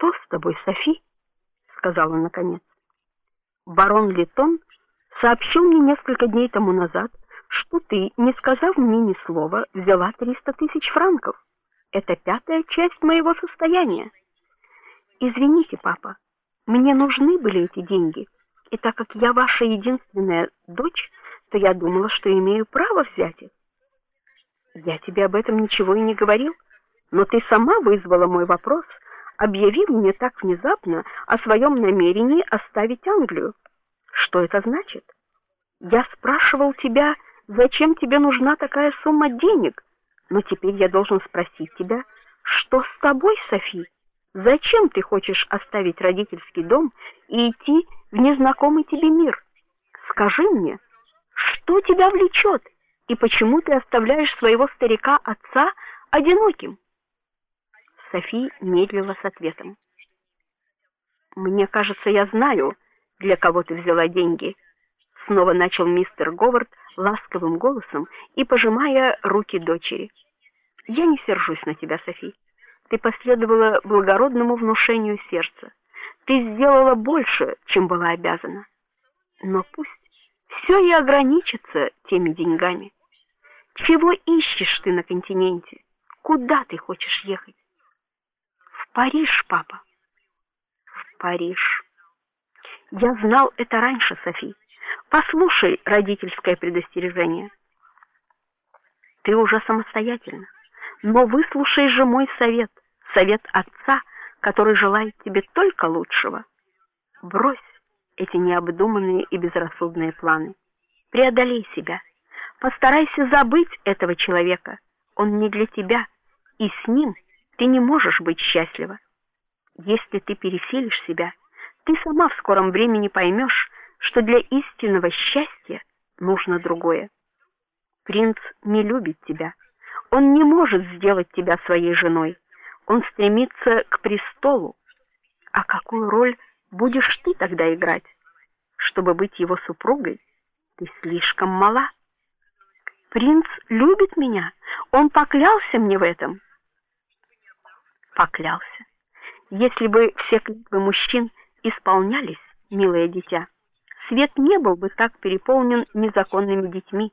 Что с тобой, Софи? сказал он наконец. Барон Литон сообщил мне несколько дней тому назад, что ты, не сказав мне ни слова, взяла триста тысяч франков. Это пятая часть моего состояния. Извините, папа, мне нужны были эти деньги. И так как я ваша единственная дочь, то я думала, что имею право взять их. Я тебе об этом ничего и не говорил, но ты сама вызвала мой вопрос, объявив мне так внезапно о своем намерении оставить Англию. Что это значит? Я спрашивал тебя, зачем тебе нужна такая сумма денег, но теперь я должен спросить тебя, что с тобой, Софи? Зачем ты хочешь оставить родительский дом и идти в незнакомый тебе мир? Скажи мне, что тебя влечет, и почему ты оставляешь своего старика отца одиноким? Софи медлила с ответом. Мне кажется, я знаю, для кого ты взяла деньги, снова начал мистер Говард ласковым голосом и пожимая руки дочери. Я не сержусь на тебя, Софи. Ты последовала благородному внушению сердца. Ты сделала больше, чем была обязана. Но пусть все и ограничится теми деньгами. Чего ищешь ты на континенте? Куда ты хочешь ехать? Париж, папа. В Париж. Я знал это раньше, Софи. Послушай родительское предостережение. Ты уже самостоятельна, но выслушай же мой совет, совет отца, который желает тебе только лучшего. Брось эти необдуманные и безрассудные планы. Преодолей себя. Постарайся забыть этого человека. Он не для тебя, и с ним ты не можешь быть счастлива. Если ты пересилишь себя, ты сама в скором времени поймешь, что для истинного счастья нужно другое. Принц не любит тебя. Он не может сделать тебя своей женой. Он стремится к престолу. А какую роль будешь ты тогда играть? Чтобы быть его супругой, ты слишком мала. Принц любит меня. Он поклялся мне в этом поклялся. Если бы все клятвы мужчин исполнялись, милое дитя, свет не был бы так переполнен незаконными детьми.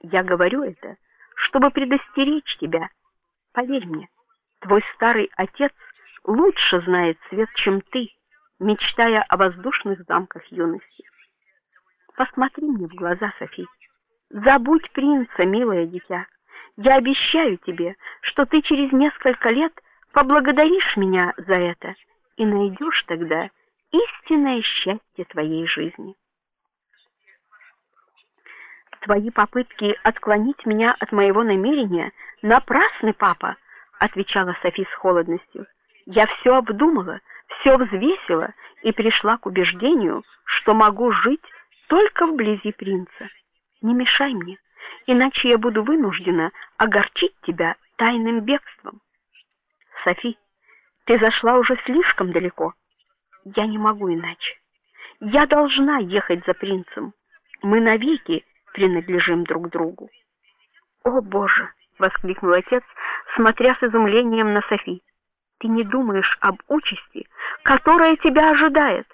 Я говорю это, чтобы предостеречь тебя. Поверь мне, твой старый отец лучше знает свет, чем ты, мечтая о воздушных замках юности. Посмотри мне в глаза, Софи. Забудь принца, милое дитя. Я обещаю тебе, что ты через несколько лет Поблагодаришь меня за это и найдешь тогда истинное счастье твоей жизни. Твои попытки отклонить меня от моего намерения напрасны, папа, отвечала Софи с холодностью. Я все обдумала, все взвесила и пришла к убеждению, что могу жить только вблизи принца. Не мешай мне, иначе я буду вынуждена огорчить тебя тайным бегством. Софи, ты зашла уже слишком далеко. Я не могу иначе. Я должна ехать за принцем. Мы навеки принадлежим друг другу. О, боже, воскликнул отец, смотря с изумлением на Софи. Ты не думаешь об участи, которая тебя ожидает.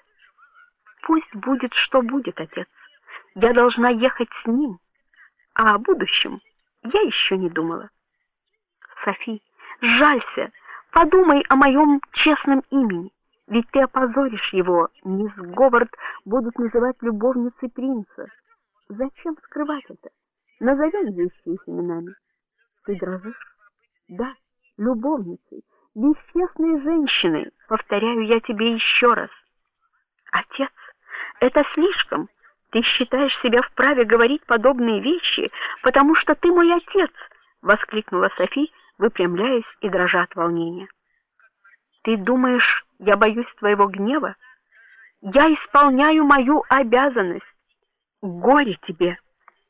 Пусть будет что будет, отец. Я должна ехать с ним, а о будущем я еще не думала. Софи, жалься, Подумай о моем честном имени, ведь ты опозоришь его. Мисс Говард будут называть любовницей принца. Зачем скрывать это? Назовем вещи их именами. Ты дрожишь? Да, любовницей, бесчестной женщиной, повторяю я тебе еще раз. Отец, это слишком. Ты считаешь себя вправе говорить подобные вещи, потому что ты мой отец, воскликнула Софи выпрямляясь и дрожа от волнения. Ты думаешь, я боюсь твоего гнева? Я исполняю мою обязанность. Горе тебе,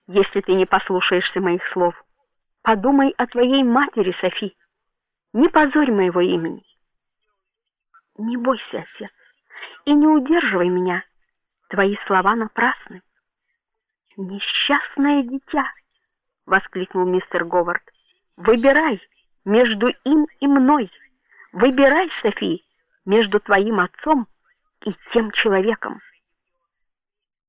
если ты не послушаешься моих слов. Подумай о твоей матери, Софи. Не позорь моего имени. Не бойся, отец, и не удерживай меня. Твои слова напрасны. Несчастное дитя, воскликнул мистер Говард. Выбирай между им и мной. Выбирай, Софи, между твоим отцом и тем человеком.